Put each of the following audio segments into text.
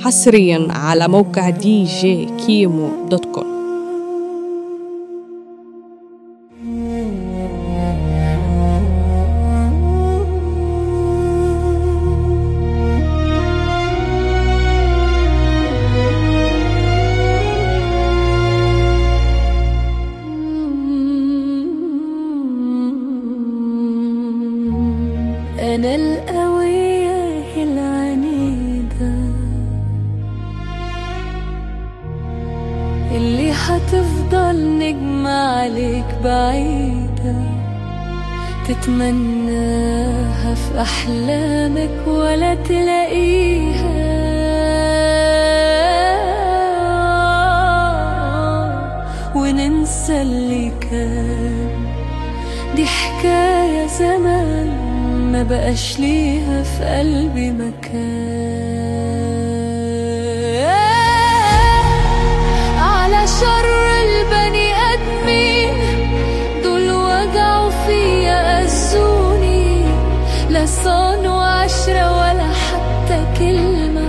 حصريا على موقع دي جي كيمو دوت كوم أنا القوية العنيدة حتفضل نجمة عليك بعيدة تتمناها في أحلامك ولا تلاقيها. وننسى اللي كان دي حكاية زمان ما بقاش ليها في قلبي مكان. لا صانوا عشرة ولا حتى كلمة.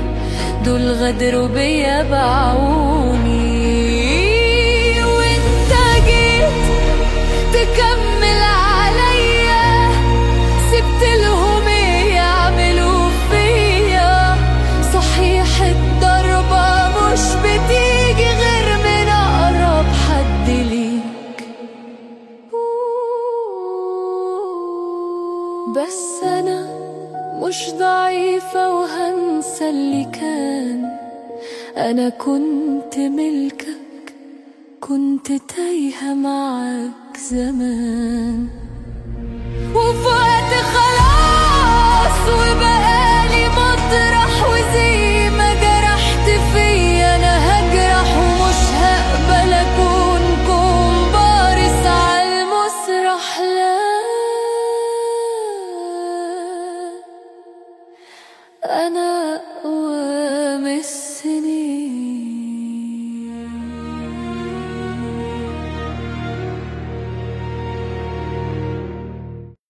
دول غدروا بيا باعوني وانت جيت تكمل عليا سبت بس أنا مش ضعيفة وهنسى اللي كان. أنا كنت ملكك كنت تايهة معاك زمان. وفي أنا